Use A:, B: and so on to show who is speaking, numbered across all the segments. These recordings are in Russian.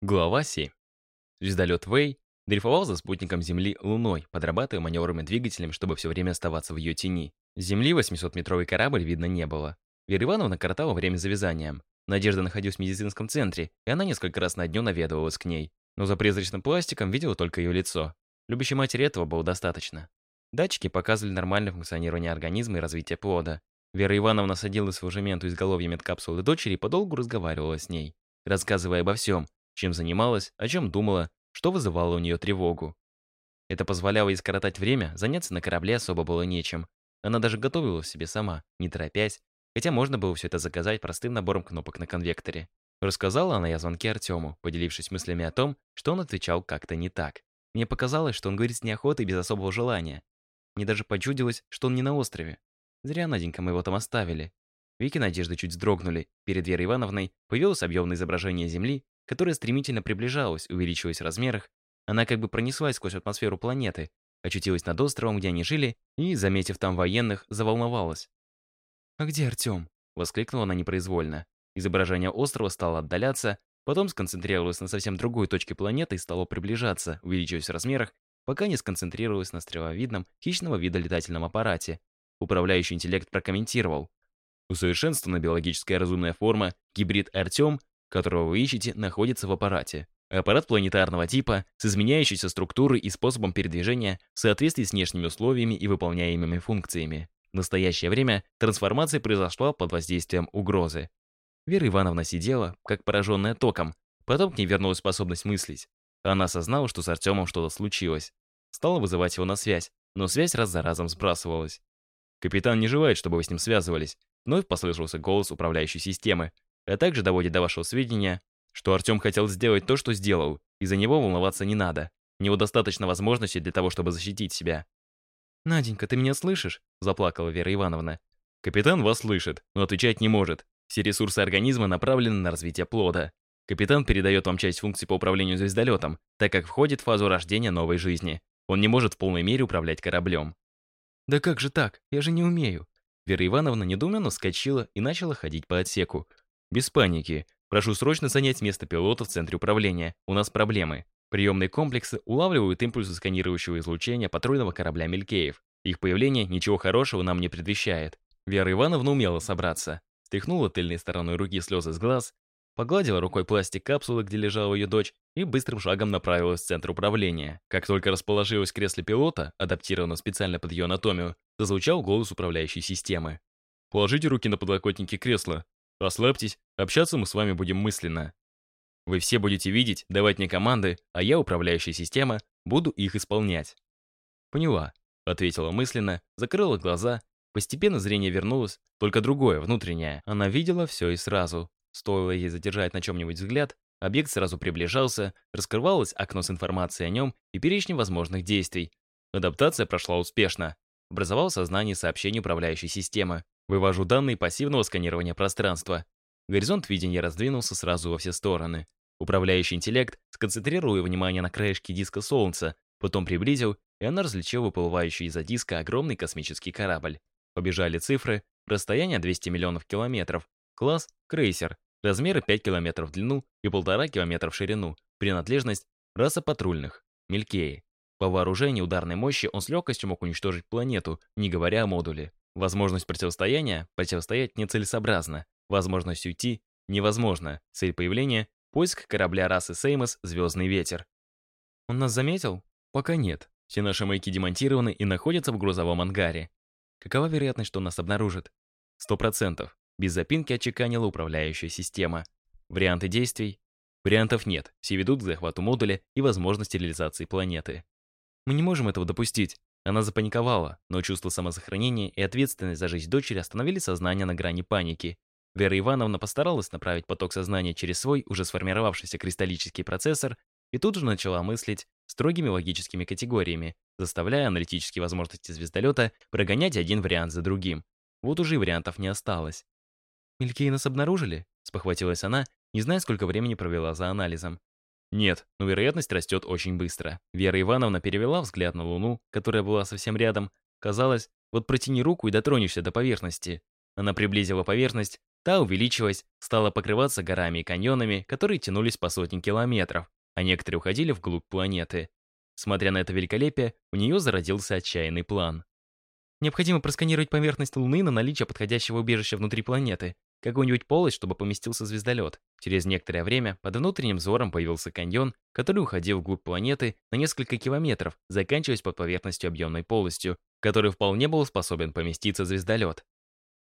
A: Глава 7. Звездолет Вэй дрейфовал за спутником Земли Луной, подрабатывая маневрами двигателем, чтобы все время оставаться в ее тени. С Земли 800-метровый корабль видно не было. Вера Ивановна коротала время за вязанием. Надежда находилась в медицинском центре, и она несколько раз на дню наведывалась к ней. Но за призрачным пластиком видела только ее лицо. Любящей матери этого было достаточно. Датчики показывали нормальное функционирование организма и развитие плода. Вера Ивановна садилась в ложементу изголовья медкапсулы дочери и подолгу разговаривала с ней, рассказывая обо всем, чем занималась, о чем думала, что вызывало у нее тревогу. Это позволяло ей скоротать время, заняться на корабле особо было нечем. Она даже готовила себе сама, не торопясь, хотя можно было все это заказать простым набором кнопок на конвекторе. Рассказала она о звонке Артему, поделившись мыслями о том, что он отвечал как-то не так. Мне показалось, что он говорит с неохотой и без особого желания. Мне даже почудилось, что он не на острове. Зря, Наденька, мы его там оставили. Вики надежды чуть вздрогнули. Перед Верой Ивановной появилось объемное изображение Земли, которая стремительно приближалась, увеличиваясь в размерах. Она как бы пронеслась сквозь атмосферу планеты, очутилась над островом, где они жили, и, заметив там военных, заволновалась. «А где Артем?» — воскликнула она непроизвольно. Изображение острова стало отдаляться, потом сконцентрировалось на совсем другой точке планеты и стало приближаться, увеличиваясь в размерах, пока не сконцентрировалось на стреловидном, хищного вида летательном аппарате. Управляющий интеллект прокомментировал. Усовершенствована биологическая разумная форма, гибрид Артем которого вы ищете, находится в аппарате. Аппарат планетарного типа с изменяющейся структурой и способом передвижения в соответствии с внешними условиями и выполняемыми функциями. В настоящее время трансформация произошла под воздействием угрозы. Вера Ивановна сидела, как пораженная током. Потом к ней вернулась способность мыслить. Она осознала, что с Артемом что-то случилось. Стала вызывать его на связь, но связь раз за разом сбрасывалась. «Капитан не желает, чтобы вы с ним связывались», вновь послышался голос управляющей системы, а также доводит до вашего сведения, что Артем хотел сделать то, что сделал, и за него волноваться не надо. У него достаточно возможностей для того, чтобы защитить себя. «Наденька, ты меня слышишь?» – заплакала Вера Ивановна. «Капитан вас слышит, но отвечать не может. Все ресурсы организма направлены на развитие плода. Капитан передает вам часть функций по управлению звездолетом, так как входит в фазу рождения новой жизни. Он не может в полной мере управлять кораблем». «Да как же так? Я же не умею». Вера Ивановна недоуменно вскочила и начала ходить по отсеку. Без паники. Прошу срочно занять место пилота в центре управления. У нас проблемы. Приемные комплексы улавливают импульсы сканирующего излучения патрульного корабля «Мелькеев». Их появление ничего хорошего нам не предвещает. Вера Ивановна умела собраться. Стряхнула тыльной стороной руки слезы с глаз, погладила рукой пластик капсулы, где лежала ее дочь, и быстрым шагом направилась в центр управления. Как только расположилась в кресле пилота, адаптированного специально под ее анатомию, зазвучал голос управляющей системы. «Положите руки на подлокотники кресла. Расслабьтесь, общаться мы с вами будем мысленно. Вы все будете видеть, давать мне команды, а я, управляющая система, буду их исполнять. Поняла, ответила мысленно, закрыла глаза. Постепенно зрение вернулось, только другое, внутреннее. Она видела все и сразу. Стоило ей задержать на чем-нибудь взгляд, объект сразу приближался, раскрывалось окно с информацией о нем и перечнем возможных действий. Адаптация прошла успешно. Образовал сознание сообщений управляющей системы. Вывожу данные пассивного сканирования пространства. Горизонт видения раздвинулся сразу во все стороны. Управляющий интеллект сконцентрировал внимание на краешке диска Солнца, потом приблизил, и она различила выплывающий из-за диска огромный космический корабль. Побежали цифры, расстояние 200 миллионов километров, класс — крейсер, размеры 5 километров в длину и 1,5 километра в ширину, принадлежность — раса патрульных, Мелькеи. По вооружению ударной мощи он с легкостью мог уничтожить планету, не говоря о модуле. Возможность противостояния противостоять нецелесообразно. Возможность уйти невозможно. Цель появления — поиск корабля расы Сеймос «Звездный ветер». Он нас заметил? Пока нет. Все наши маяки демонтированы и находятся в грузовом ангаре. Какова вероятность, что нас обнаружат? Сто процентов. Без запинки отчеканила управляющая система. Варианты действий? Вариантов нет. Все ведут к захвату модуля и возможности реализации планеты. Мы не можем этого допустить. Она запаниковала, но чувство самосохранения и ответственность за жизнь дочери остановили сознание на грани паники. Вера Ивановна постаралась направить поток сознания через свой, уже сформировавшийся кристаллический процессор, и тут же начала мыслить строгими логическими категориями, заставляя аналитические возможности звездолета прогонять один вариант за другим. Вот уже и вариантов не осталось. «Мелькей нас обнаружили?» — спохватилась она, не зная, сколько времени провела за анализом. Нет, но вероятность растет очень быстро. Вера Ивановна перевела взгляд на Луну, которая была совсем рядом. Казалось, вот протяни руку и дотронешься до поверхности. Она приблизила поверхность, Та увеличилась, стала покрываться горами и каньонами, которые тянулись по сотни километров, а некоторые уходили вглубь планеты. Смотря на это великолепие, у нее зародился отчаянный план. Необходимо просканировать поверхность Луны на наличие подходящего убежища внутри планеты, какую-нибудь полость, чтобы поместился звездолет. Через некоторое время под внутренним взором появился каньон, который уходил вглубь планеты на несколько километров, заканчиваясь под поверхностью объемной полостью, в которой вполне был способен поместиться звездолет.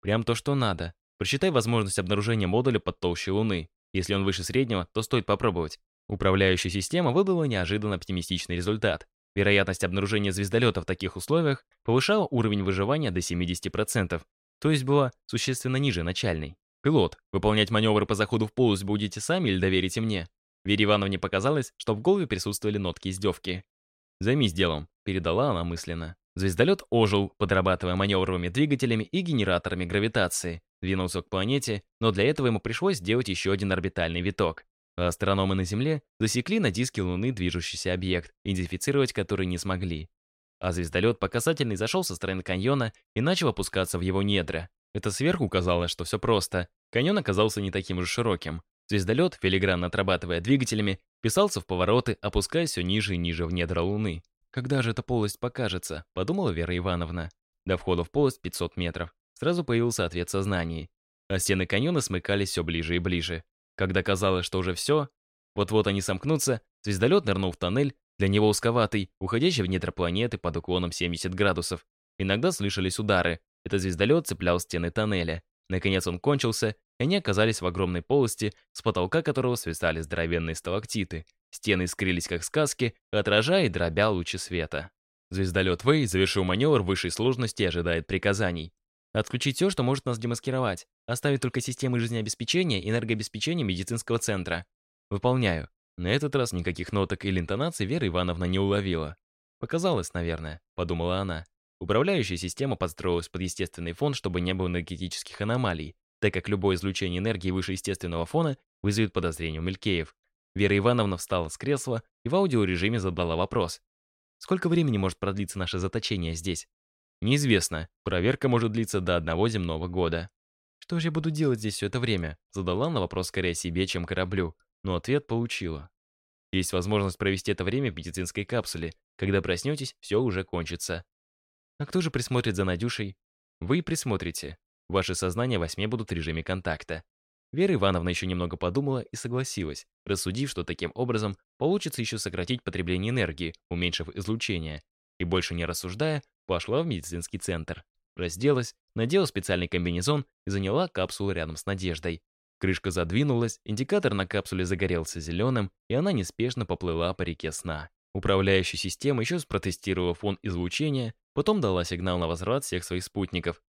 A: Прям то, что надо. Просчитай возможность обнаружения модуля под толщей Луны. Если он выше среднего, то стоит попробовать. Управляющая система выдала неожиданно оптимистичный результат. Вероятность обнаружения звездолета в таких условиях повышала уровень выживания до 70%, то есть была существенно ниже начальной. «Пилот, выполнять маневры по заходу в полость будете сами или доверите мне?» Вере Ивановне показалось, что в голове присутствовали нотки издевки. «Займись делом», — передала она мысленно. Звездолет ожил, подрабатывая маневровыми двигателями и генераторами гравитации. Двинулся к планете, но для этого ему пришлось сделать еще один орбитальный виток. А астрономы на Земле засекли на диске Луны движущийся объект, идентифицировать который не смогли. А звездолет показательный зашел со стороны каньона и начал опускаться в его недра. Это сверху казалось, что все просто. Каньон оказался не таким же широким. Звездолет, филигранно отрабатывая двигателями, писался в повороты, опускаясь все ниже и ниже в недра Луны. «Когда же эта полость покажется?» — подумала Вера Ивановна. До входа в полость 500 метров. Сразу появился ответ сознания. А стены каньона смыкались все ближе и ближе. Когда казалось, что уже все, вот-вот они сомкнутся, звездолет нырнул в тоннель, для него узковатый, уходящий в недра планеты под уклоном 70 градусов. Иногда слышались удары. Это звездолет цеплял стены тоннеля. Наконец он кончился, и они оказались в огромной полости, с потолка которого свисали здоровенные сталактиты. Стены искрились, как сказки, отражая и дробя лучи света. Звездолет Вэй завершил маневр высшей сложности и ожидает приказаний. Отключить все, что может нас демаскировать. Оставить только системы жизнеобеспечения и энергообеспечения медицинского центра. Выполняю. На этот раз никаких ноток или интонаций Вера Ивановна не уловила. Показалось, наверное, подумала она. Управляющая система подстроилась под естественный фон, чтобы не было энергетических аномалий, так как любое излучение энергии выше естественного фона вызовет подозрение у Мелькеев. Вера Ивановна встала с кресла и в аудиорежиме задала вопрос. «Сколько времени может продлиться наше заточение здесь?» Неизвестно. Проверка может длиться до одного земного года. Что же я буду делать здесь все это время? Задала на вопрос скорее себе, чем кораблю. Но ответ получила. Есть возможность провести это время в медицинской капсуле. Когда проснетесь, все уже кончится. А кто же присмотрит за Надюшей? Вы присмотрите. Ваши сознания во сне будут в режиме контакта. Вера Ивановна еще немного подумала и согласилась, рассудив, что таким образом получится еще сократить потребление энергии, уменьшив излучение. И больше не рассуждая, Пошла в медицинский центр. Разделась, надела специальный комбинезон и заняла капсулу рядом с Надеждой. Крышка задвинулась, индикатор на капсуле загорелся зеленым, и она неспешно поплыла по реке сна. Управляющая система еще спротестировала фон излучения, потом дала сигнал на возврат всех своих спутников.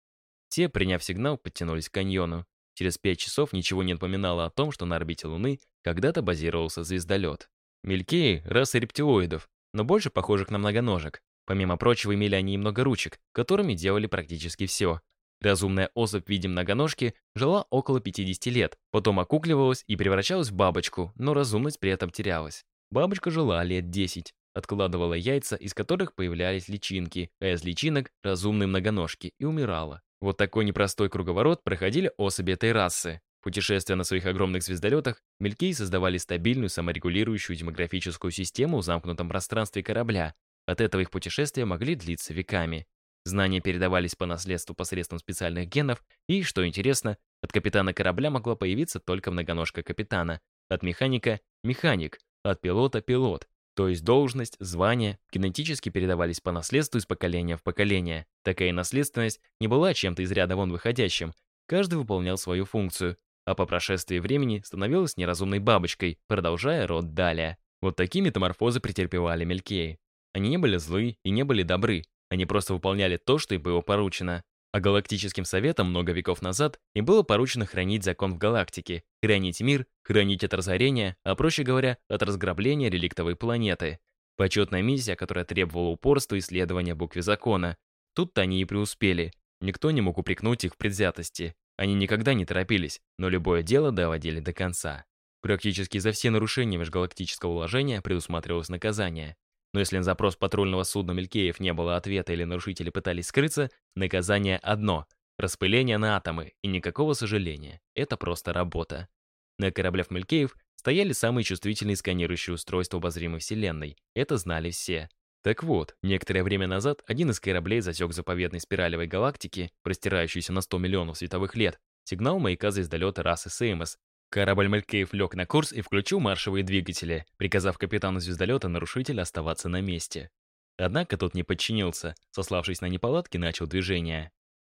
A: Те, приняв сигнал, подтянулись к каньону. Через пять часов ничего не напоминало о том, что на орбите Луны когда-то базировался звездолет. Мелькеи — раса рептилоидов, но больше похожих на многоножек. Помимо прочего, имели они и много ручек, которыми делали практически все. Разумная особь в виде многоножки жила около 50 лет, потом окукливалась и превращалась в бабочку, но разумность при этом терялась. Бабочка жила лет 10, откладывала яйца, из которых появлялись личинки, а из личинок – разумные многоножки, и умирала. Вот такой непростой круговорот проходили особи этой расы. Путешествуя на своих огромных звездолетах, Мелькей создавали стабильную саморегулирующую демографическую систему в замкнутом пространстве корабля, от этого их путешествия могли длиться веками. Знания передавались по наследству посредством специальных генов, и, что интересно, от капитана корабля могла появиться только многоножка капитана, от механика — механик, от пилота — пилот. То есть должность, звание генетически передавались по наследству из поколения в поколение. Такая наследственность не была чем-то из ряда вон выходящим. Каждый выполнял свою функцию, а по прошествии времени становилась неразумной бабочкой, продолжая род далее. Вот такие метаморфозы претерпевали Мелькеи. Они не были злы и не были добры, они просто выполняли то, что им было поручено. А Галактическим Советом много веков назад им было поручено хранить закон в галактике, хранить мир, хранить от разорения, а проще говоря, от разграбления реликтовой планеты. Почетная миссия, которая требовала упорства исследования букве закона. Тут-то они и преуспели. Никто не мог упрекнуть их в предвзятости. Они никогда не торопились, но любое дело доводили до конца. Практически за все нарушения межгалактического уложения предусматривалось наказание. Но если на запрос патрульного судна Мелькеев не было ответа или нарушители пытались скрыться, наказание одно Распыление на атомы и никакого сожаления. Это просто работа. На кораблях Мелькеев стояли самые чувствительные сканирующие устройства обозримой Вселенной. Это знали все. Так вот, некоторое время назад один из кораблей засек заповедной спиралевой галактики, простирающейся на 100 миллионов световых лет, сигнал маяка звездолета расы Сеймос. Корабль Мелькеев лег на курс и включил маршевые двигатели, приказав капитану звездолета нарушителя оставаться на месте. Однако тот не подчинился, сославшись на неполадки, начал движение.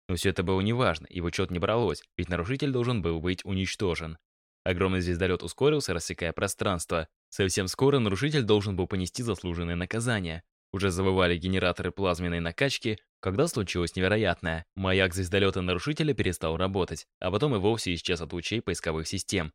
A: Но все это было неважно, и в учет не бралось, ведь нарушитель должен был быть уничтожен. Огромный звездолет ускорился, рассекая пространство. Совсем скоро нарушитель должен был понести заслуженное наказание. Уже завывали генераторы плазменной накачки, когда случилось невероятное. Маяк звездолета нарушителя перестал работать, а потом и вовсе исчез от лучей поисковых систем.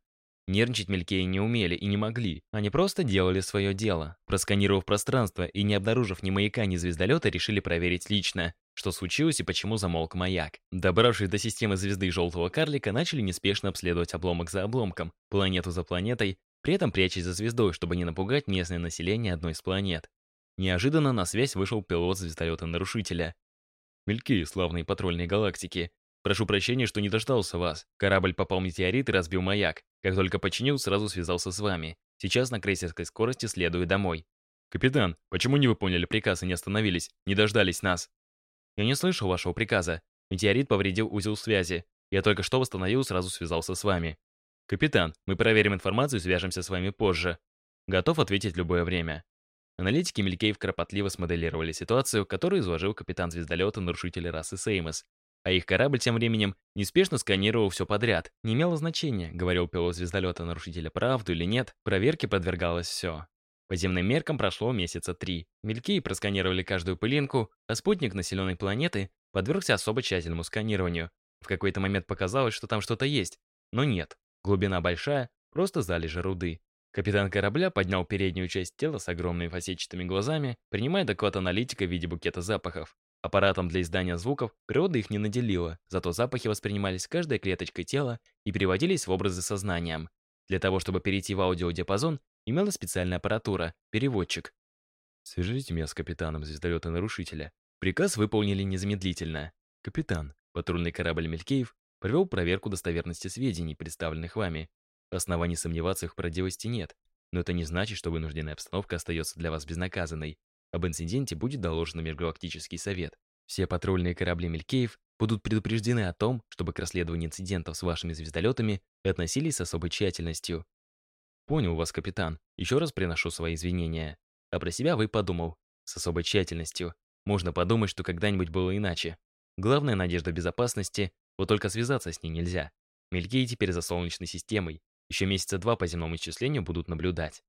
A: Нервничать Мелькеи не умели и не могли. Они просто делали свое дело. Просканировав пространство и не обнаружив ни маяка, ни звездолета, решили проверить лично, что случилось и почему замолк маяк. Добравшись до системы звезды Желтого Карлика, начали неспешно обследовать обломок за обломком, планету за планетой, при этом прячась за звездой, чтобы не напугать местное население одной из планет. Неожиданно на связь вышел пилот звездолета-нарушителя. «Мелькеи, славные патрульные галактики. Прошу прощения, что не дождался вас. Корабль попал в метеорит и разбил маяк. Как только починил, сразу связался с вами. Сейчас на крейсерской скорости следую домой. Капитан, почему не выполнили приказ и не остановились? Не дождались нас? Я не слышал вашего приказа. Метеорит повредил узел связи. Я только что восстановил, сразу связался с вами. Капитан, мы проверим информацию и свяжемся с вами позже. Готов ответить любое время. Аналитики Мелькеев кропотливо смоделировали ситуацию, которую изложил капитан звездолета нарушителя расы Сеймос, а их корабль тем временем неспешно сканировал все подряд. Не имело значения, говорил пилот звездолета-нарушителя правду или нет, проверке подвергалось все. По земным меркам прошло месяца три. Мелькии просканировали каждую пылинку, а спутник населенной планеты подвергся особо тщательному сканированию. В какой-то момент показалось, что там что-то есть, но нет. Глубина большая, просто залежи руды. Капитан корабля поднял переднюю часть тела с огромными фасетчатыми глазами, принимая доклад аналитика в виде букета запахов. Аппаратом для издания звуков природа их не наделила, зато запахи воспринимались каждой клеточкой тела и переводились в образы сознанием. Для того, чтобы перейти в аудиодиапазон, имела специальная аппаратура — переводчик. «Свяжите меня с капитаном звездолета-нарушителя». Приказ выполнили незамедлительно. Капитан, патрульный корабль Мелькеев, провел проверку достоверности сведений, представленных вами. Оснований сомневаться их правдивости нет, но это не значит, что вынужденная обстановка остается для вас безнаказанной. Об инциденте будет доложено Межгалактический совет. Все патрульные корабли Мелькеев будут предупреждены о том, чтобы к расследованию инцидентов с вашими звездолетами относились с особой тщательностью. Понял вас, капитан. Еще раз приношу свои извинения. А про себя вы подумал. С особой тщательностью. Можно подумать, что когда-нибудь было иначе. Главная надежда безопасности, вот только связаться с ней нельзя. Мелькеи теперь за Солнечной системой. Еще месяца два по земному исчислению будут наблюдать.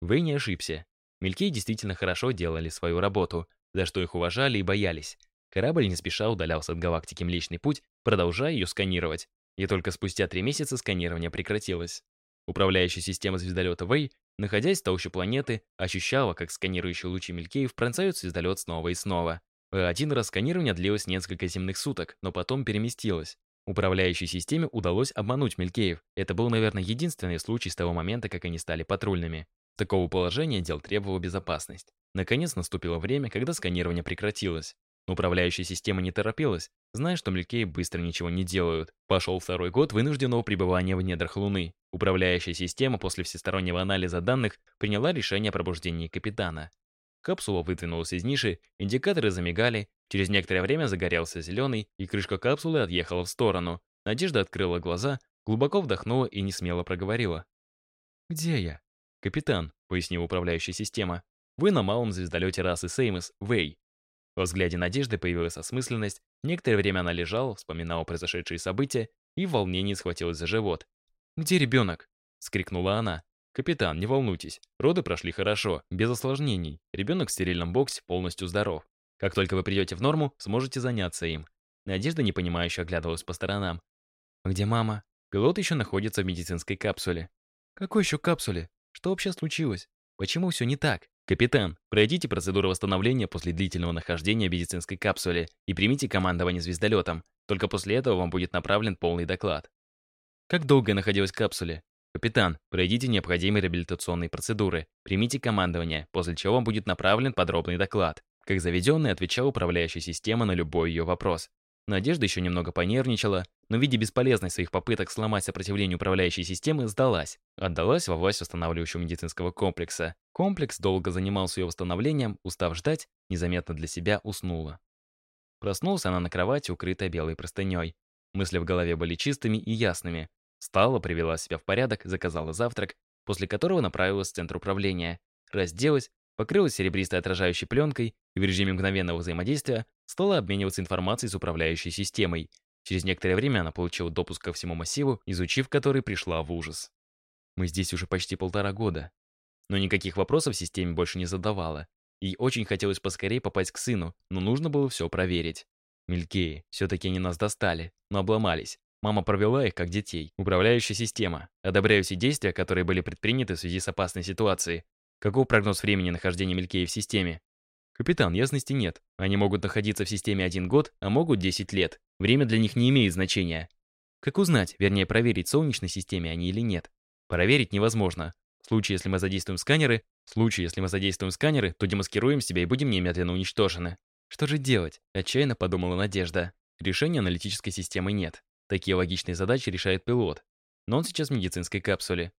A: Вы не ошибся. Мелькей действительно хорошо делали свою работу, за что их уважали и боялись. Корабль не спеша удалялся от галактики Млечный Путь, продолжая ее сканировать. И только спустя три месяца сканирование прекратилось. Управляющая система звездолета Вэй, находясь в толще планеты, ощущала, как сканирующие лучи Мелькеев пронзают звездолет снова и снова. Один раз сканирование длилось несколько земных суток, но потом переместилось. Управляющей системе удалось обмануть Мелькеев. Это был, наверное, единственный случай с того момента, как они стали патрульными. Такого положения дел требовала безопасность. Наконец наступило время, когда сканирование прекратилось. управляющая система не торопилась, зная, что Мелькеи быстро ничего не делают. Пошел второй год вынужденного пребывания в недрах Луны. Управляющая система после всестороннего анализа данных приняла решение о пробуждении капитана. Капсула выдвинулась из ниши, индикаторы замигали, через некоторое время загорелся зеленый, и крышка капсулы отъехала в сторону. Надежда открыла глаза, глубоко вдохнула и не смело проговорила. «Где я?» «Капитан», — пояснил управляющая система, «вы на малом звездолете расы Сеймос, Вэй». Во взгляде Надежды появилась осмысленность, некоторое время она лежала, вспоминала произошедшие события и в волнении схватилась за живот. «Где ребенок?» — скрикнула она. «Капитан, не волнуйтесь, роды прошли хорошо, без осложнений. Ребенок в стерильном боксе полностью здоров. Как только вы придете в норму, сможете заняться им». Надежда непонимающе оглядывалась по сторонам. «Где мама?» Пилот еще находится в медицинской капсуле. «Какой еще капсуле?» Что вообще случилось? Почему все не так? Капитан, пройдите процедуру восстановления после длительного нахождения в медицинской капсуле и примите командование звездолетом. Только после этого вам будет направлен полный доклад. Как долго я находилась в капсуле? Капитан, пройдите необходимые реабилитационные процедуры, примите командование, после чего вам будет направлен подробный доклад. Как заведенный отвечал управляющая система на любой ее вопрос. Надежда еще немного понервничала, но, видя бесполезность своих попыток сломать сопротивление управляющей системы, сдалась. Отдалась во власть устанавливающего медицинского комплекса. Комплекс долго занимался ее восстановлением, устав ждать, незаметно для себя уснула. Проснулась она на кровати, укрытая белой простыней. Мысли в голове были чистыми и ясными. Встала, привела себя в порядок, заказала завтрак, после которого направилась в центр управления. Разделась, покрылась серебристой отражающей пленкой и в режиме мгновенного взаимодействия стала обмениваться информацией с управляющей системой. Через некоторое время она получила допуск ко всему массиву, изучив который пришла в ужас. Мы здесь уже почти полтора года. Но никаких вопросов системе больше не задавала. Ей очень хотелось поскорее попасть к сыну, но нужно было все проверить. Мелькеи, все-таки они нас достали, но обломались. Мама провела их как детей. Управляющая система. Одобряю все действия, которые были предприняты в связи с опасной ситуацией. Каков прогноз времени нахождения Мелькея в системе? Капитан, ясности нет. Они могут находиться в системе один год, а могут 10 лет. Время для них не имеет значения. Как узнать, вернее проверить, в Солнечной системе они или нет? Проверить невозможно. В случае, если мы задействуем сканеры, в случае, если мы задействуем сканеры, то демаскируем себя и будем немедленно уничтожены. Что же делать? Отчаянно подумала Надежда. Решения аналитической системы нет. Такие логичные задачи решает пилот. Но он сейчас в медицинской капсуле.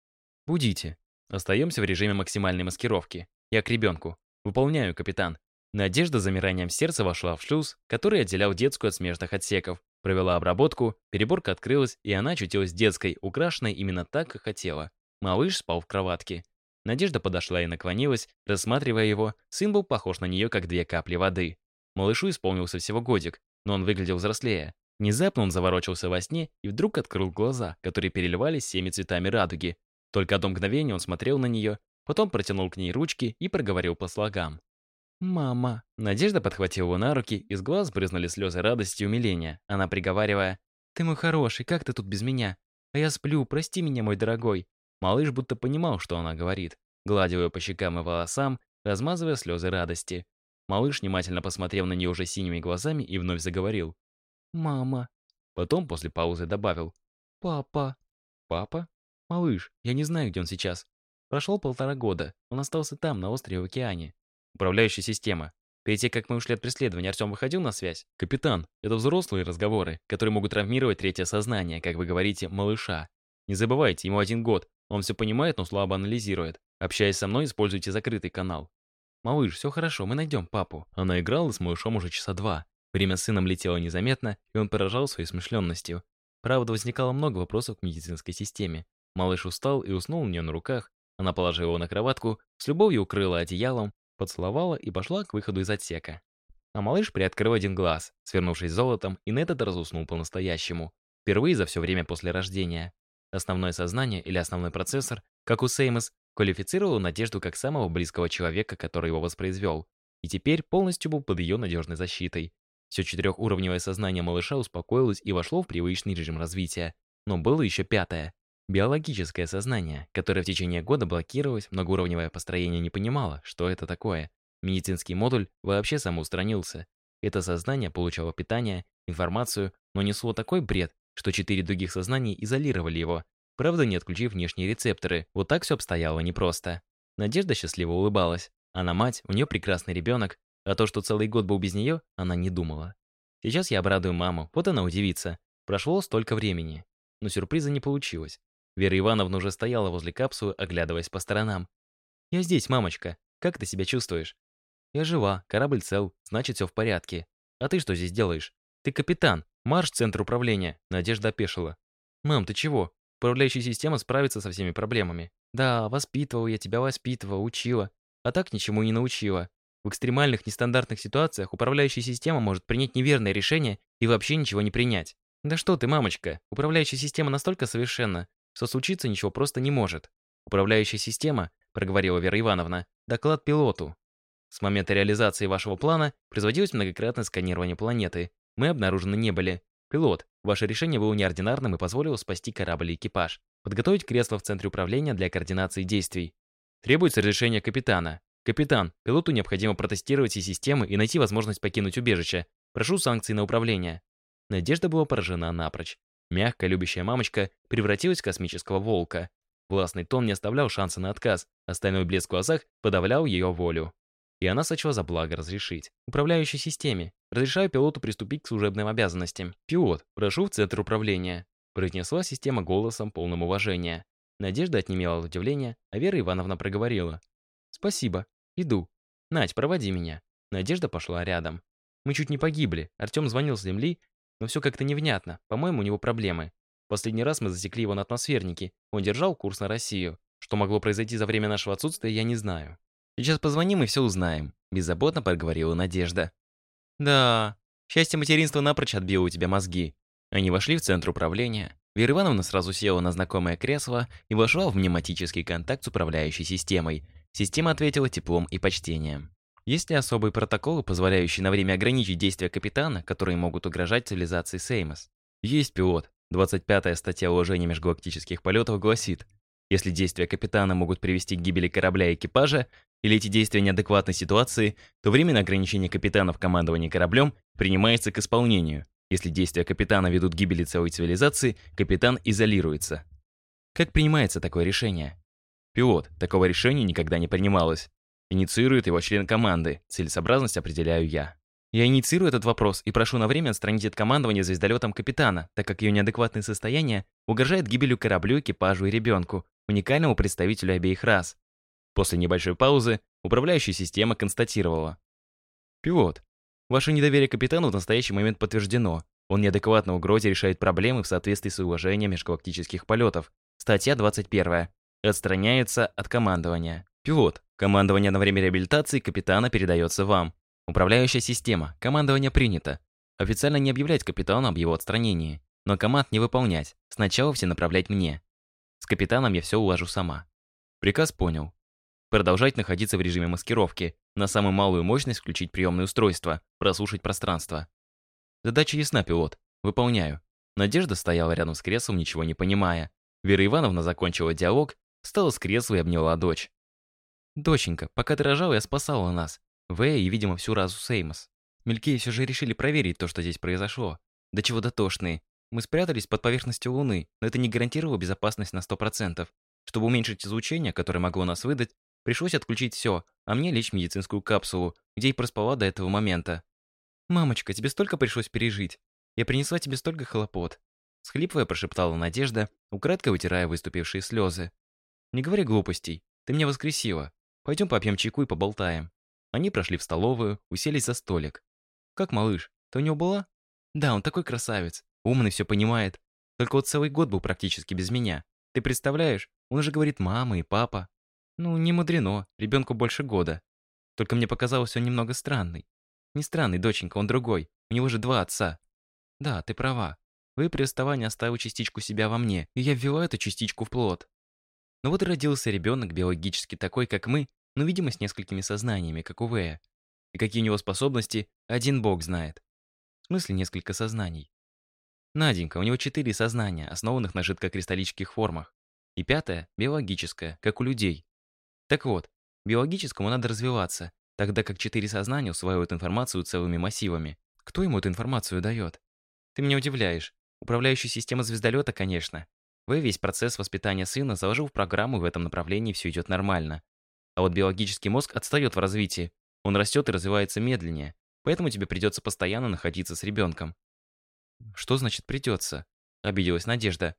A: Будите. Остаемся в режиме максимальной маскировки. Я к ребенку. Выполняю, капитан. Надежда замиранием сердца вошла в шлюз, который отделял детскую от смежных отсеков. Провела обработку, переборка открылась, и она очутилась детской, украшенной именно так, как хотела. Малыш спал в кроватке. Надежда подошла и наклонилась, рассматривая его. Сын был похож на нее, как две капли воды. Малышу исполнился всего годик, но он выглядел взрослее. Внезапно он заворочился во сне и вдруг открыл глаза, которые переливались всеми цветами радуги. Только одно мгновение он смотрел на нее, потом протянул к ней ручки и проговорил по слогам. «Мама». Надежда подхватила его на руки, из глаз брызнули слезы радости и умиления. Она приговаривая, «Ты мой хороший, как ты тут без меня? А я сплю, прости меня, мой дорогой». Малыш будто понимал, что она говорит. Гладил ее по щекам и волосам, размазывая слезы радости. Малыш внимательно посмотрел на нее уже синими глазами и вновь заговорил. «Мама». Потом после паузы добавил. «Папа». «Папа?» «Малыш, я не знаю, где он сейчас. Прошло полтора года. Он остался там, на острове в океане. Управляющая система. Перед тем, как мы ушли от преследования, Артем выходил на связь? Капитан, это взрослые разговоры, которые могут травмировать третье сознание, как вы говорите, малыша. Не забывайте, ему один год. Он все понимает, но слабо анализирует. Общаясь со мной, используйте закрытый канал. Малыш, все хорошо, мы найдем папу. Она играла с малышом уже часа два. Время с сыном летело незаметно, и он поражал своей смышленностью. Правда, возникало много вопросов к медицинской системе. Малыш устал и уснул у нее на руках. Она положила его на кроватку, с любовью укрыла одеялом, поцеловала и пошла к выходу из отсека. А малыш приоткрыл один глаз, свернувшись золотом, и на этот раз уснул по-настоящему. Впервые за все время после рождения. Основное сознание или основной процессор, как у Сеймос, квалифицировал Надежду как самого близкого человека, который его воспроизвел, и теперь полностью был под ее надежной защитой. Все четырехуровневое сознание малыша успокоилось и вошло в привычный режим развития. Но было еще пятое. Биологическое сознание, которое в течение года блокировалось, многоуровневое построение не понимало, что это такое. Медицинский модуль вообще самоустранился. Это сознание получало питание, информацию, но несло такой бред, что четыре других сознания изолировали его, правда не отключив внешние рецепторы. Вот так все обстояло непросто. Надежда счастливо улыбалась. Она мать, у нее прекрасный ребенок, а то, что целый год был без нее, она не думала. Сейчас я обрадую маму, вот она удивится. Прошло столько времени. Но сюрприза не получилось. Вера Ивановна уже стояла возле капсулы, оглядываясь по сторонам. «Я здесь, мамочка. Как ты себя чувствуешь?» «Я жива, корабль цел, значит, все в порядке. А ты что здесь делаешь?» «Ты капитан. Марш в центр управления», — Надежда опешила. «Мам, ты чего? Управляющая система справится со всеми проблемами». «Да, воспитывала я тебя, воспитывала, учила. А так ничему не научила. В экстремальных, нестандартных ситуациях управляющая система может принять неверное решение и вообще ничего не принять. Да что ты, мамочка, управляющая система настолько совершенна, что случиться ничего просто не может. Управляющая система, проговорила Вера Ивановна, доклад пилоту. С момента реализации вашего плана производилось многократное сканирование планеты. Мы обнаружены не были. Пилот, ваше решение было неординарным и позволило спасти корабль и экипаж. Подготовить кресло в центре управления для координации действий. Требуется разрешение капитана. Капитан, пилоту необходимо протестировать все системы и найти возможность покинуть убежище. Прошу санкции на управление. Надежда была поражена напрочь. Мягкая, любящая мамочка превратилась в космического волка. Властный тон не оставлял шанса на отказ, остальной блеск в глазах подавлял ее волю. и она сочла за благо разрешить. Управляющей системе. Разрешаю пилоту приступить к служебным обязанностям. Пилот, прошу в центр управления. Произнесла система голосом, полным уважения. Надежда отнемела от удивления, а Вера Ивановна проговорила. «Спасибо. Иду. Надь, проводи меня». Надежда пошла рядом. Мы чуть не погибли. Артем звонил с земли, но все как-то невнятно. По-моему, у него проблемы. Последний раз мы засекли его на атмосфернике. Он держал курс на Россию. Что могло произойти за время нашего отсутствия, я не знаю. Сейчас позвоним и все узнаем», — беззаботно проговорила Надежда. «Да, счастье материнства напрочь отбило у тебя мозги». Они вошли в центр управления. Вера Ивановна сразу села на знакомое кресло и вошла в мнематический контакт с управляющей системой. Система ответила теплом и почтением. Есть ли особые протоколы, позволяющие на время ограничить действия капитана, которые могут угрожать цивилизации Сеймос? Есть пилот. 25-я статья уложения межгалактических полетов гласит, если действия капитана могут привести к гибели корабля и экипажа, или эти действия неадекватной ситуации, то временное ограничение капитана в командовании кораблем принимается к исполнению. Если действия капитана ведут к гибели целой цивилизации, капитан изолируется. Как принимается такое решение? Пилот. Такого решения никогда не принималось. Инициирует его член команды. Целесообразность определяю я. Я инициирую этот вопрос и прошу на время отстранить от командования звездолетом капитана, так как ее неадекватное состояние угрожает гибелью кораблю, экипажу и ребенку, уникальному представителю обеих рас. После небольшой паузы управляющая система констатировала. «Пилот, ваше недоверие капитану в настоящий момент подтверждено. Он неадекватно угрозе решает проблемы в соответствии с уважением межгалактических полетов. Статья 21. Отстраняется от командования. Пилот, командование на время реабилитации капитана передается вам. Управляющая система. Командование принято. Официально не объявлять капитану об его отстранении. Но команд не выполнять. Сначала все направлять мне. С капитаном я все уложу сама. Приказ понял. Продолжать находиться в режиме маскировки. На самую малую мощность включить приемное устройство. Прослушать пространство. Задача ясна, пилот. Выполняю. Надежда стояла рядом с креслом, ничего не понимая. Вера Ивановна закончила диалог, встала с кресла и обняла дочь. «Доченька, пока ты рожала, я спасала нас. Вэя и, видимо, всю разу Сеймос. Мелькеи все же решили проверить то, что здесь произошло. Да чего дотошные. Мы спрятались под поверхностью Луны, но это не гарантировало безопасность на 100%. Чтобы уменьшить излучение, которое могло нас выдать, пришлось отключить все, а мне лечь в медицинскую капсулу, где и проспала до этого момента. «Мамочка, тебе столько пришлось пережить. Я принесла тебе столько хлопот». Схлипывая, прошептала Надежда, украдкой вытирая выступившие слезы. «Не говори глупостей. Ты меня воскресила. Пойдем попьем чайку и поболтаем». Они прошли в столовую, уселись за столик. «Как малыш? Ты у него была?» «Да, он такой красавец. Умный, все понимает. Только вот целый год был практически без меня. Ты представляешь, он уже говорит мама и папа. Ну, не мудрено, ребенку больше года. Только мне показалось, он немного странный. Не странный, доченька, он другой. У него же два отца. Да, ты права. Вы при расставании оставили частичку себя во мне, и я ввела эту частичку в плод. Но вот и родился ребенок биологически такой, как мы, но, видимо, с несколькими сознаниями, как у Вэя. И какие у него способности, один бог знает. В смысле несколько сознаний? Наденька, у него четыре сознания, основанных на жидкокристаллических формах. И пятое – биологическое, как у людей. Так вот, биологическому надо развиваться, тогда как четыре сознания усваивают информацию целыми массивами. Кто ему эту информацию дает? Ты меня удивляешь. Управляющая система звездолета, конечно. Вы весь процесс воспитания сына заложил в программу, в этом направлении все идет нормально. А вот биологический мозг отстает в развитии. Он растет и развивается медленнее. Поэтому тебе придется постоянно находиться с ребенком. «Что значит придется?» — обиделась Надежда.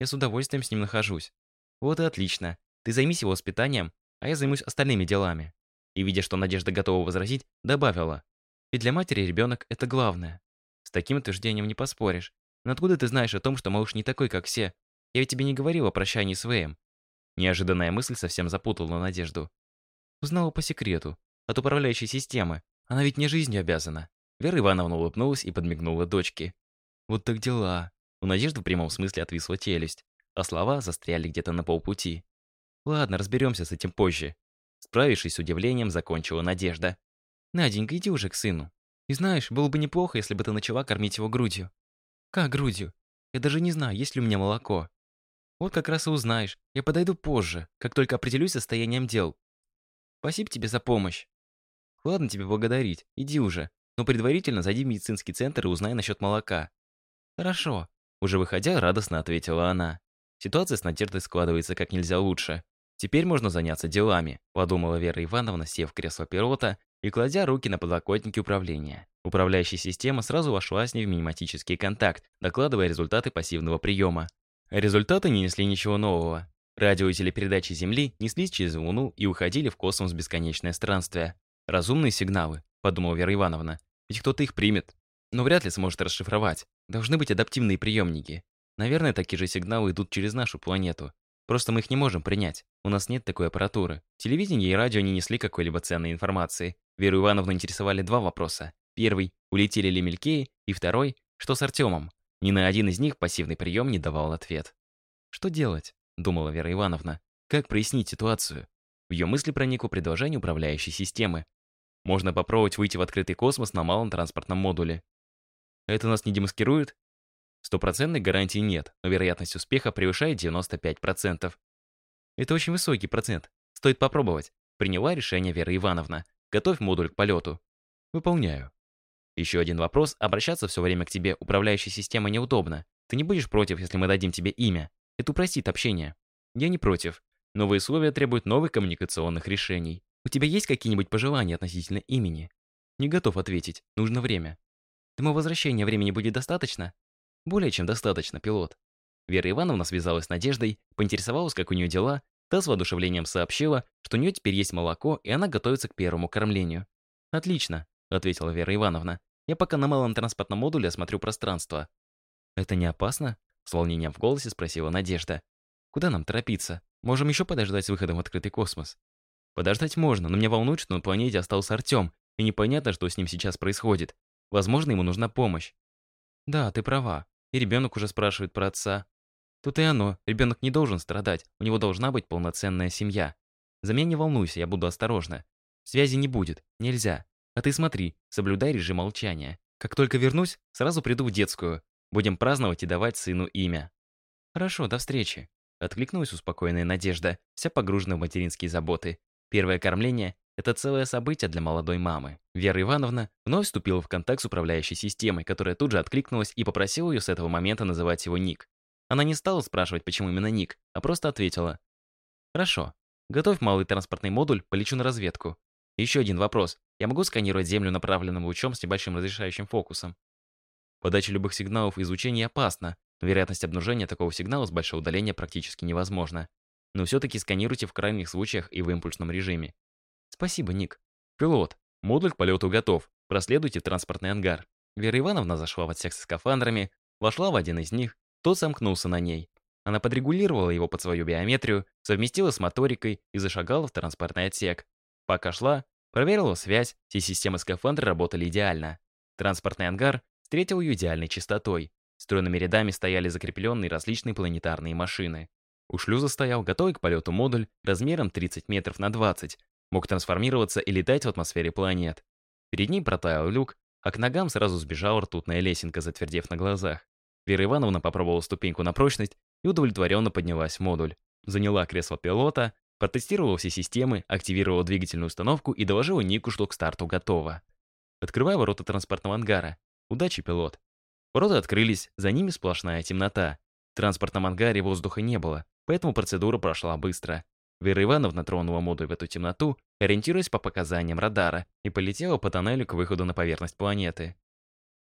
A: «Я с удовольствием с ним нахожусь». «Вот и отлично. Ты займись его воспитанием, а я займусь остальными делами». И, видя, что Надежда готова возразить, добавила. «Ведь для матери ребенок — это главное. С таким утверждением не поспоришь. Но откуда ты знаешь о том, что малыш не такой, как все? Я ведь тебе не говорил о прощании с Вэем». Неожиданная мысль совсем запутала Надежду. Узнала по секрету. От управляющей системы. Она ведь не жизнью обязана. Вера Ивановна улыбнулась и подмигнула дочке. Вот так дела. У Надежды в прямом смысле отвисла челюсть, а слова застряли где-то на полпути. Ладно, разберемся с этим позже. Справившись с удивлением, закончила Надежда. Наденька, иди уже к сыну. И знаешь, было бы неплохо, если бы ты начала кормить его грудью. Как грудью? Я даже не знаю, есть ли у меня молоко. Вот как раз и узнаешь. Я подойду позже, как только определюсь состоянием дел. Спасибо тебе за помощь. Ладно тебе благодарить, иди уже. Но предварительно зайди в медицинский центр и узнай насчет молока. «Хорошо», — уже выходя, радостно ответила она. Ситуация с Надеждой складывается как нельзя лучше. Теперь можно заняться делами, подумала Вера Ивановна, сев в кресло пилота и кладя руки на подлокотники управления. Управляющая система сразу вошла с ней в миниматический контакт, докладывая результаты пассивного приема. Результаты не несли ничего нового. Радио и телепередачи Земли неслись через Луну и уходили в космос в бесконечное странствие. Разумные сигналы, подумала Вера Ивановна. Ведь кто-то их примет, но вряд ли сможет расшифровать. Должны быть адаптивные приемники. Наверное, такие же сигналы идут через нашу планету. Просто мы их не можем принять. У нас нет такой аппаратуры. Телевидение и радио не несли какой-либо ценной информации. Веру Ивановну интересовали два вопроса. Первый — улетели ли Мелькеи? И второй — что с Артемом? Ни на один из них пассивный прием не давал ответ. «Что делать?» — думала Вера Ивановна. «Как прояснить ситуацию?» В ее мысли проникло предложение управляющей системы. Можно попробовать выйти в открытый космос на малом транспортном модуле. Это нас не демаскирует? Стопроцентной гарантии нет, но вероятность успеха превышает 95%. Это очень высокий процент. Стоит попробовать. Приняла решение Вера Ивановна. Готовь модуль к полету. Выполняю. Еще один вопрос. Обращаться все время к тебе управляющей системой неудобно. Ты не будешь против, если мы дадим тебе имя. Это упростит общение. Я не против. Новые условия требуют новых коммуникационных решений. У тебя есть какие-нибудь пожелания относительно имени? Не готов ответить. Нужно время. Думаю, возвращения времени будет достаточно? Более чем достаточно, пилот. Вера Ивановна связалась с Надеждой, поинтересовалась, как у нее дела, та с воодушевлением сообщила, что у нее теперь есть молоко, и она готовится к первому кормлению. «Отлично», — ответила Вера Ивановна. «Я пока на малом транспортном модуле осмотрю пространство». «Это не опасно?» — с волнением в голосе спросила Надежда. «Куда нам торопиться? Можем еще подождать с выходом в открытый космос?» «Подождать можно, но меня волнует, что на планете остался Артем, и непонятно, что с ним сейчас происходит. Возможно, ему нужна помощь». «Да, ты права. И ребенок уже спрашивает про отца. Тут и оно. Ребенок не должен страдать. У него должна быть полноценная семья. За меня не волнуйся, я буду осторожна. Связи не будет. Нельзя. А ты смотри, соблюдай режим молчания. Как только вернусь, сразу приду в детскую. Будем праздновать и давать сыну имя. Хорошо, до встречи. Откликнулась успокоенная Надежда, вся погружена в материнские заботы. Первое кормление – это целое событие для молодой мамы. Вера Ивановна вновь вступила в контакт с управляющей системой, которая тут же откликнулась и попросила ее с этого момента называть его ник. Она не стала спрашивать, почему именно ник, а просто ответила. «Хорошо. Готовь малый транспортный модуль, полечу на разведку. Еще один вопрос. Я могу сканировать Землю направленным лучом с небольшим разрешающим фокусом?» Подача любых сигналов излучения опасна, но вероятность обнаружения такого сигнала с большого удаления практически невозможна. Но все-таки сканируйте в крайних случаях и в импульсном режиме. Спасибо, Ник. Пилот, модуль к полету готов. Проследуйте транспортный ангар. Вера Ивановна зашла в отсек со скафандрами, вошла в один из них, тот сомкнулся на ней. Она подрегулировала его под свою биометрию, совместила с моторикой и зашагала в транспортный отсек. Пока шла, проверила связь, все системы скафандра работали идеально. Транспортный ангар встретил ее идеальной чистотой. Стройными рядами стояли закрепленные различные планетарные машины. У шлюза стоял готовый к полету модуль размером 30 метров на 20, мог трансформироваться и летать в атмосфере планет. Перед ним протаял люк, а к ногам сразу сбежала ртутная лесенка, затвердев на глазах. Вера Ивановна попробовала ступеньку на прочность и удовлетворенно поднялась в модуль. Заняла кресло пилота, протестировала все системы, активировала двигательную установку и доложила Нику, что к старту готово. Открывая ворота транспортного ангара. Удачи, пилот. Ворота открылись, за ними сплошная темнота. В транспортном ангаре воздуха не было, поэтому процедура прошла быстро. Вера Ивановна тронула модуль в эту темноту, ориентируясь по показаниям радара, и полетела по тоннелю к выходу на поверхность планеты.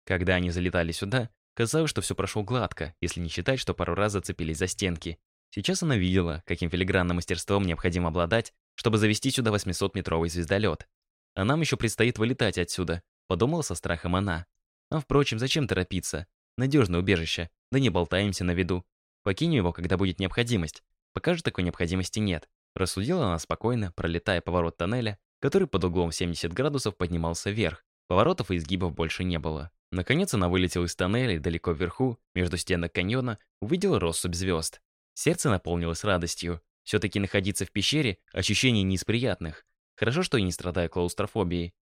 A: Когда они залетали сюда, казалось, что все прошло гладко, если не считать, что пару раз зацепились за стенки. Сейчас она видела, каким филигранным мастерством необходимо обладать, чтобы завести сюда 800-метровый звездолет. А нам еще предстоит вылетать отсюда, подумала со страхом она. А впрочем, зачем торопиться? Надежное убежище, да не болтаемся на виду. Покинем его, когда будет необходимость. Пока же такой необходимости нет. Рассудила она спокойно, пролетая поворот тоннеля, который под углом 70 градусов поднимался вверх. Поворотов и изгибов больше не было. Наконец она вылетела из тоннеля и далеко вверху, между стенок каньона, увидела россыпь звезд. Сердце наполнилось радостью. Все-таки находиться в пещере – ощущение не из приятных. Хорошо, что я не страдаю клаустрофобией.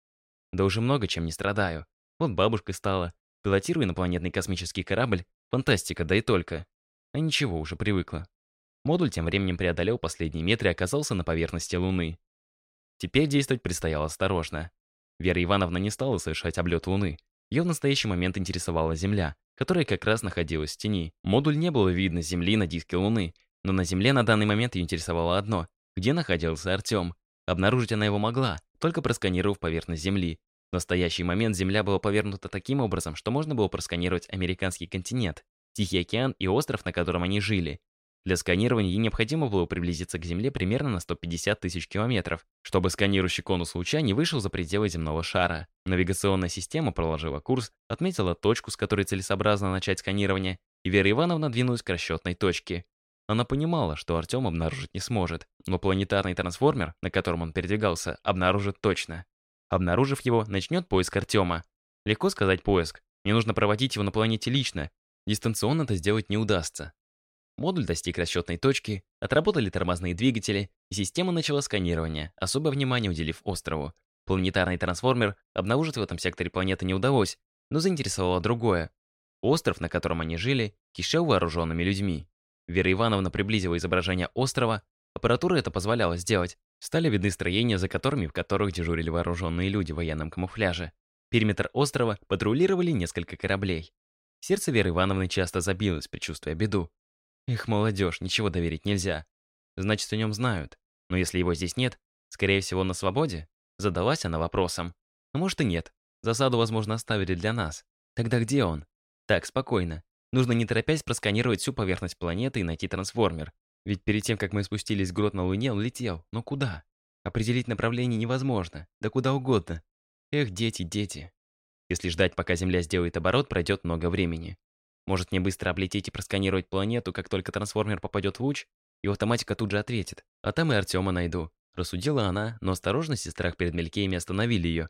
A: Да уже много чем не страдаю. Вот бабушкой стала. Пилотирую инопланетный космический корабль. Фантастика, да и только. А ничего, уже привыкла. Модуль тем временем преодолел последние метры и оказался на поверхности Луны. Теперь действовать предстояло осторожно. Вера Ивановна не стала совершать облет Луны. Ее в настоящий момент интересовала Земля, которая как раз находилась в тени. Модуль не было видно Земли на диске Луны, но на Земле на данный момент ее интересовало одно где находился Артем. Обнаружить она его могла, только просканировав поверхность Земли. В настоящий момент Земля была повернута таким образом, что можно было просканировать американский континент, Тихий океан и остров, на котором они жили. Для сканирования ей необходимо было приблизиться к Земле примерно на 150 тысяч километров, чтобы сканирующий конус луча не вышел за пределы земного шара. Навигационная система проложила курс, отметила точку, с которой целесообразно начать сканирование, и Вера Ивановна двинулась к расчетной точке. Она понимала, что Артем обнаружить не сможет, но планетарный трансформер, на котором он передвигался, обнаружит точно. Обнаружив его, начнет поиск Артема. Легко сказать поиск. Мне нужно проводить его на планете лично. Дистанционно это сделать не удастся. Модуль достиг расчетной точки, отработали тормозные двигатели, и система начала сканирование, особое внимание уделив острову. Планетарный трансформер обнаружить в этом секторе планеты не удалось, но заинтересовало другое. Остров, на котором они жили, кишел вооруженными людьми. Вера Ивановна приблизила изображение острова, аппаратура это позволяла сделать. Стали видны строения, за которыми в которых дежурили вооруженные люди в военном камуфляже. Периметр острова патрулировали несколько кораблей. Сердце Веры Ивановны часто забилось, предчувствуя беду. Их молодежь, ничего доверить нельзя. Значит, о нем знают. Но если его здесь нет, скорее всего, на свободе? Задалась она вопросом. А может и нет. Засаду, возможно, оставили для нас. Тогда где он? Так, спокойно. Нужно не торопясь просканировать всю поверхность планеты и найти трансформер. Ведь перед тем, как мы спустились в грот на Луне, он летел. Но куда? Определить направление невозможно. Да куда угодно. Эх, дети, дети. Если ждать, пока Земля сделает оборот, пройдет много времени. Может не быстро облететь и просканировать планету, как только трансформер попадет в луч, и автоматика тут же ответит. А там и Артема найду. Рассудила она, но осторожность и страх перед Мелькеями остановили ее.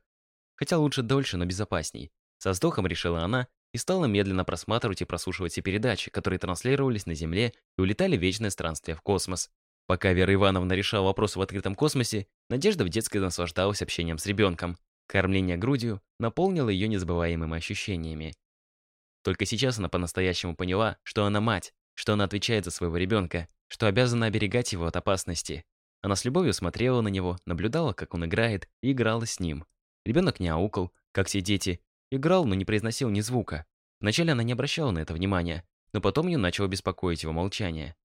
A: Хотя лучше дольше, но безопасней. Со вздохом решила она и стала медленно просматривать и прослушивать все передачи, которые транслировались на Земле и улетали в вечное странствие в космос. Пока Вера Ивановна решала вопросы в открытом космосе, Надежда в детской наслаждалась общением с ребенком. Кормление грудью наполнило ее незабываемыми ощущениями. Только сейчас она по-настоящему поняла, что она мать, что она отвечает за своего ребенка, что обязана оберегать его от опасности. Она с любовью смотрела на него, наблюдала, как он играет, и играла с ним. Ребенок не аукал, как все дети. Играл, но не произносил ни звука. Вначале она не обращала на это внимания, но потом ее начало беспокоить его молчание.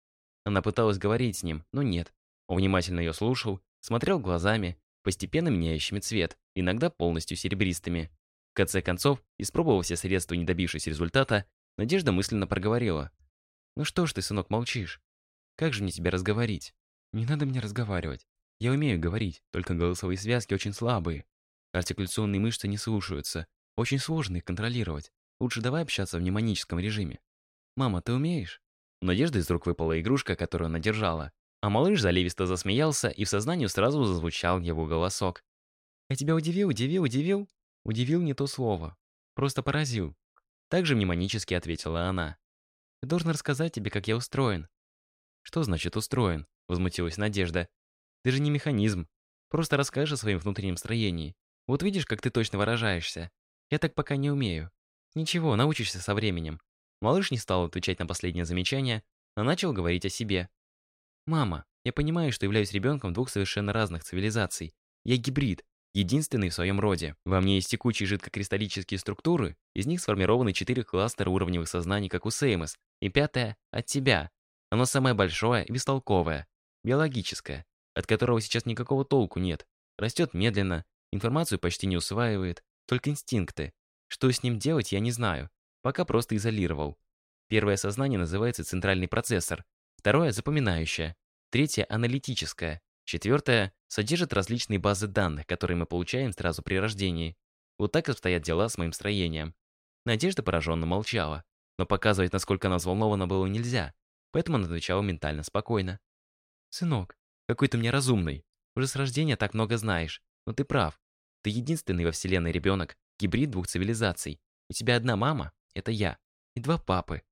A: Она пыталась говорить с ним, но нет. Он внимательно ее слушал, смотрел глазами, постепенно меняющими цвет, иногда полностью серебристыми конце концов, испробовав все средства, не добившись результата, Надежда мысленно проговорила. «Ну что ж ты, сынок, молчишь? Как же мне тебя разговорить?» «Не надо мне разговаривать. Я умею говорить, только голосовые связки очень слабые. Артикуляционные мышцы не слушаются. Очень сложно их контролировать. Лучше давай общаться в мнемоническом режиме. Мама, ты умеешь?» У Надежды из рук выпала игрушка, которую она держала. А малыш заливисто засмеялся, и в сознании сразу зазвучал его голосок. «Я тебя удивил, удивил, удивил?» Удивил не то слово. Просто поразил. Так же мнемонически ответила она. «Ты должен рассказать тебе, как я устроен». «Что значит устроен?» Возмутилась Надежда. «Ты же не механизм. Просто расскажешь о своем внутреннем строении. Вот видишь, как ты точно выражаешься. Я так пока не умею. Ничего, научишься со временем». Малыш не стал отвечать на последнее замечание, а начал говорить о себе. «Мама, я понимаю, что являюсь ребенком двух совершенно разных цивилизаций. Я гибрид, единственный в своем роде. Во мне есть текучие жидкокристаллические структуры, из них сформированы четыре кластера уровневых сознаний, как у Сеймос, и пятое — от тебя. Оно самое большое и бестолковое, биологическое, от которого сейчас никакого толку нет. Растет медленно, информацию почти не усваивает, только инстинкты. Что с ним делать, я не знаю. Пока просто изолировал. Первое сознание называется центральный процессор, второе — запоминающее, третье — аналитическое, Четвертое содержит различные базы данных, которые мы получаем сразу при рождении. Вот так обстоят дела с моим строением. Надежда пораженно молчала, но показывать, насколько она взволнована, было нельзя, поэтому она отвечала ментально спокойно. «Сынок, какой ты мне разумный. Уже с рождения так много знаешь, но ты прав. Ты единственный во Вселенной ребенок, гибрид двух цивилизаций. У тебя одна мама — это я, и два папы.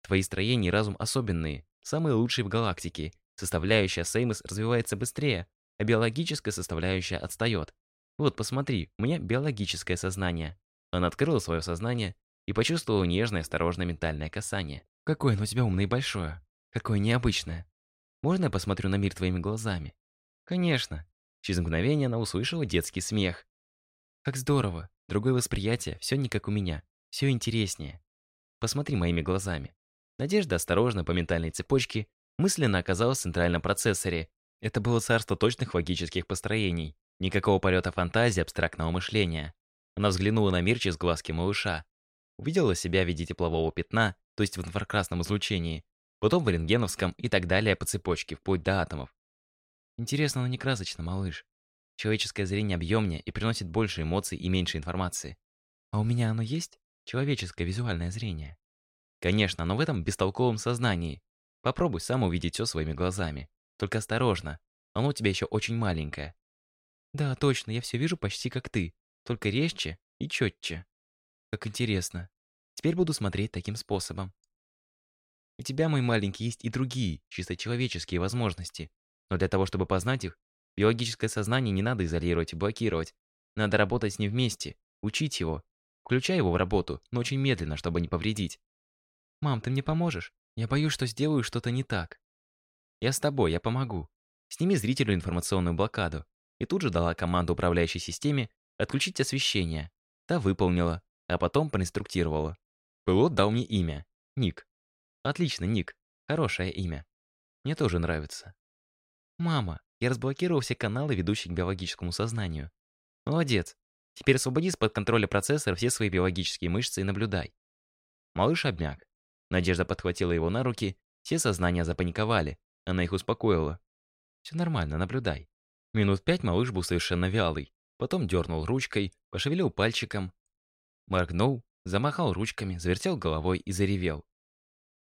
A: Твои строения и разум особенные, самые лучшие в галактике, Составляющая Сеймос развивается быстрее, а биологическая составляющая отстает. Вот, посмотри, у меня биологическое сознание. Она открыла свое сознание и почувствовала нежное, осторожное ментальное касание. Какое оно у тебя умное и большое. Какое необычное. Можно я посмотрю на мир твоими глазами? Конечно. Через мгновение она услышала детский смех. Как здорово. Другое восприятие, все не как у меня. Все интереснее. Посмотри моими глазами. Надежда осторожно по ментальной цепочке мысленно оказалась в центральном процессоре. Это было царство точных логических построений. Никакого полета фантазии, абстрактного мышления. Она взглянула на мир через глазки малыша. Увидела себя в виде теплового пятна, то есть в инфракрасном излучении, потом в рентгеновском и так далее по цепочке, вплоть до атомов. Интересно, но не красочно, малыш. Человеческое зрение объемнее и приносит больше эмоций и меньше информации. А у меня оно есть? Человеческое визуальное зрение. Конечно, но в этом бестолковом сознании. Попробуй сам увидеть все своими глазами. Только осторожно, оно у тебя еще очень маленькое. Да, точно, я все вижу почти как ты, только резче и четче. Как интересно. Теперь буду смотреть таким способом. У тебя, мой маленький, есть и другие, чисто человеческие возможности. Но для того, чтобы познать их, биологическое сознание не надо изолировать и блокировать. Надо работать с ним вместе, учить его, включая его в работу, но очень медленно, чтобы не повредить. «Мам, ты мне поможешь? Я боюсь, что сделаю что-то не так». «Я с тобой, я помогу. Сними зрителю информационную блокаду». И тут же дала команду управляющей системе отключить освещение. Та выполнила, а потом проинструктировала. Пилот дал мне имя. Ник. Отлично, Ник. Хорошее имя. Мне тоже нравится. Мама, я разблокировал все каналы, ведущие к биологическому сознанию. Молодец. Теперь освободи из-под контроля процессора все свои биологические мышцы и наблюдай. Малыш обмяк. Надежда подхватила его на руки, все сознания запаниковали. Она их успокоила. «Все нормально, наблюдай». Минут пять малыш был совершенно вялый. Потом дернул ручкой, пошевелил пальчиком. Моргнул, замахал ручками, завертел головой и заревел.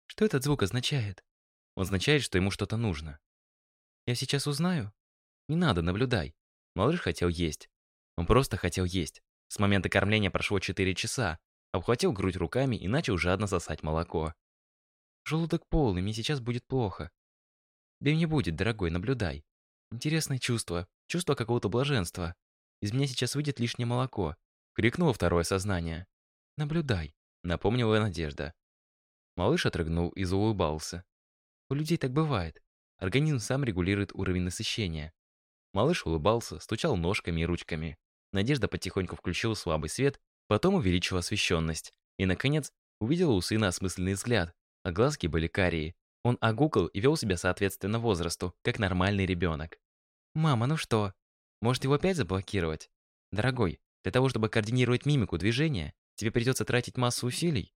A: Что этот звук означает? Он означает, что ему что-то нужно. Я сейчас узнаю? Не надо, наблюдай. Малыш хотел есть. Он просто хотел есть. С момента кормления прошло 4 часа, обхватил грудь руками и начал жадно сосать молоко. Желудок полный, мне сейчас будет плохо. Да не будет, дорогой, наблюдай. Интересное чувство, чувство какого-то блаженства. Из меня сейчас выйдет лишнее молоко. Крикнуло второе сознание. Наблюдай, напомнила Надежда. Малыш отрыгнул и заулыбался. У людей так бывает. Организм сам регулирует уровень насыщения. Малыш улыбался, стучал ножками и ручками. Надежда потихоньку включила слабый свет Потом увеличил освещенность. И, наконец, увидела у сына осмысленный взгляд, а глазки были карие. Он огукал и вел себя соответственно возрасту, как нормальный ребенок. «Мама, ну что? Может, его опять заблокировать? Дорогой, для того, чтобы координировать мимику движения, тебе придется тратить массу усилий?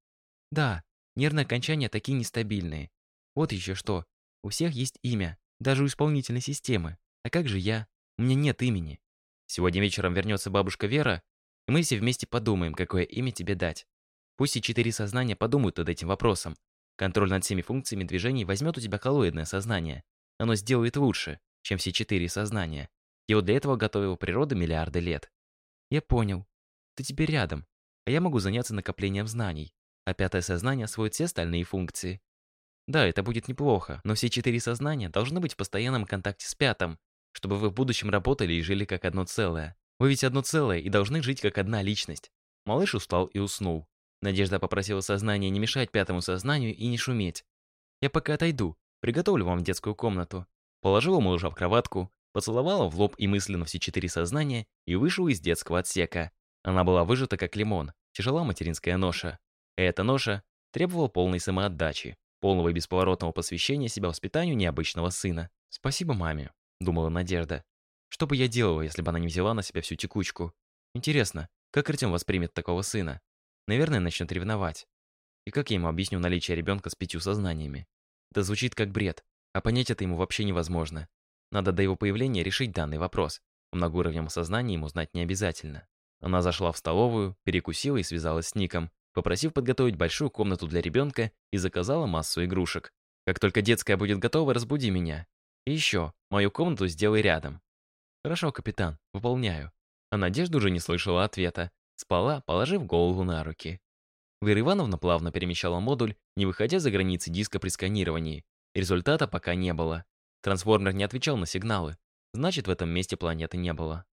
A: Да, нервные окончания такие нестабильные. Вот еще что. У всех есть имя, даже у исполнительной системы. А как же я? У меня нет имени. Сегодня вечером вернется бабушка Вера и мы все вместе подумаем, какое имя тебе дать. Пусть и четыре сознания подумают над этим вопросом. Контроль над всеми функциями движений возьмет у тебя коллоидное сознание. Оно сделает лучше, чем все четыре сознания. Его для этого готовила природа миллиарды лет. Я понял. Ты теперь рядом, а я могу заняться накоплением знаний, а пятое сознание освоит все остальные функции. Да, это будет неплохо, но все четыре сознания должны быть в постоянном контакте с пятым, чтобы вы в будущем работали и жили как одно целое. Вы ведь одно целое и должны жить как одна личность. Малыш устал и уснул. Надежда попросила сознание не мешать пятому сознанию и не шуметь. Я пока отойду, приготовлю вам детскую комнату. Положила малыша в кроватку, поцеловала в лоб и мысленно все четыре сознания и вышла из детского отсека. Она была выжата как лимон, тяжела материнская ноша. Эта ноша требовала полной самоотдачи, полного и бесповоротного посвящения себя воспитанию необычного сына. «Спасибо маме», — думала Надежда. Что бы я делала, если бы она не взяла на себя всю текучку? Интересно, как Артем воспримет такого сына? Наверное, начнет ревновать. И как я ему объясню наличие ребенка с пятью сознаниями? Это звучит как бред, а понять это ему вообще невозможно. Надо до его появления решить данный вопрос. О многоуровневом сознании ему знать не обязательно. Она зашла в столовую, перекусила и связалась с Ником, попросив подготовить большую комнату для ребенка и заказала массу игрушек. Как только детская будет готова, разбуди меня. И еще, мою комнату сделай рядом. «Хорошо, капитан, выполняю». А Надежда уже не слышала ответа. Спала, положив голову на руки. Вера Ивановна плавно перемещала модуль, не выходя за границы диска при сканировании. Результата пока не было. Трансформер не отвечал на сигналы. Значит, в этом месте планеты не было.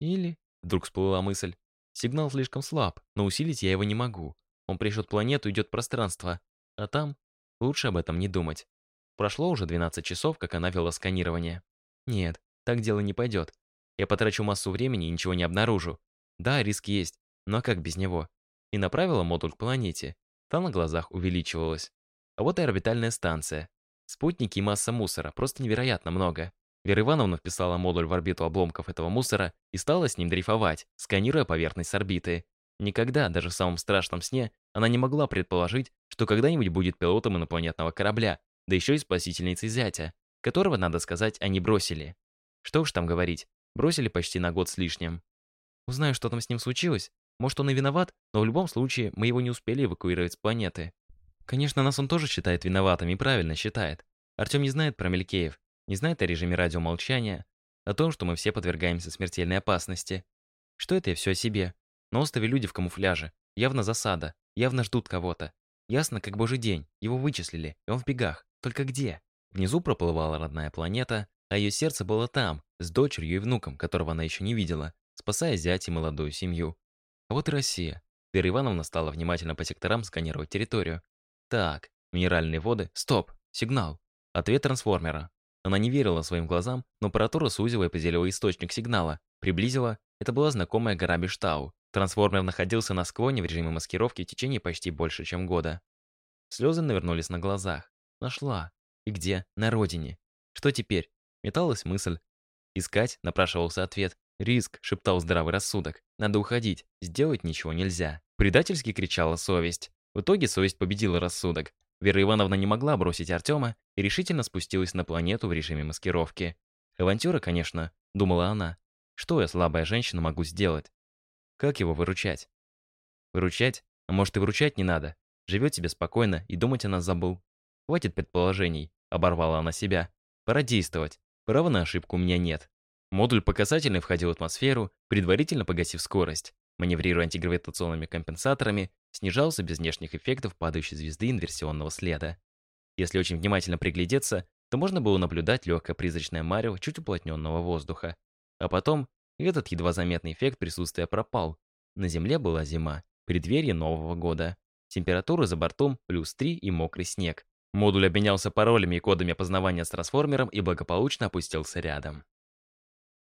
A: Или, вдруг всплыла мысль, сигнал слишком слаб, но усилить я его не могу. Он пришлет планету, идет пространство. А там лучше об этом не думать. Прошло уже 12 часов, как она вела сканирование. Нет, так дело не пойдет. Я потрачу массу времени и ничего не обнаружу. Да, риск есть, но как без него? И направила модуль к планете. Та на глазах увеличивалась. А вот и орбитальная станция. Спутники и масса мусора, просто невероятно много. Вера Ивановна вписала модуль в орбиту обломков этого мусора и стала с ним дрейфовать, сканируя поверхность орбиты. Никогда, даже в самом страшном сне, она не могла предположить, что когда-нибудь будет пилотом инопланетного корабля, да еще и спасительницей зятя, которого, надо сказать, они бросили. Что уж там говорить, бросили почти на год с лишним. Узнаю, что там с ним случилось. Может, он и виноват, но в любом случае мы его не успели эвакуировать с планеты. Конечно, нас он тоже считает виноватым и правильно считает. Артем не знает про Мелькеев, не знает о режиме радиомолчания, о том, что мы все подвергаемся смертельной опасности. Что это я все о себе? На острове люди в камуфляже. Явно засада. Явно ждут кого-то. Ясно, как божий день. Его вычислили, и он в бегах. Только где? Внизу проплывала родная планета, а ее сердце было там, с дочерью и внуком, которого она еще не видела, спасая зять и молодую семью. А вот и Россия. Вера Ивановна стала внимательно по секторам сканировать территорию. Так, минеральные воды. Стоп! Сигнал. Ответ трансформера. Она не верила своим глазам, но аппаратура сузила и поделила источник сигнала. Приблизила. Это была знакомая гора Биштау. Трансформер находился на склоне в режиме маскировки в течение почти больше, чем года. Слезы навернулись на глазах. Нашла. И где? На родине. Что теперь? Металась мысль. Искать, напрашивался ответ. Риск, шептал здравый рассудок. Надо уходить, сделать ничего нельзя. Предательски кричала совесть. В итоге совесть победила рассудок. Вера Ивановна не могла бросить Артема и решительно спустилась на планету в режиме маскировки. Авантюра, конечно, думала она. Что я, слабая женщина, могу сделать? Как его выручать? Выручать? А может и выручать не надо? Живет себе спокойно и думать о нас забыл. Хватит предположений, оборвала она себя. Пора действовать. Права на ошибку у меня нет. Модуль показательный входил в атмосферу, предварительно погасив скорость. Маневрируя антигравитационными компенсаторами, снижался без внешних эффектов падающей звезды инверсионного следа. Если очень внимательно приглядеться, то можно было наблюдать легкое призрачное марево чуть уплотненного воздуха. А потом этот едва заметный эффект присутствия пропал. На Земле была зима, преддверие Нового года. Температура за бортом плюс 3 и мокрый снег. Модуль обменялся паролями и кодами опознавания с трансформером и благополучно опустился рядом.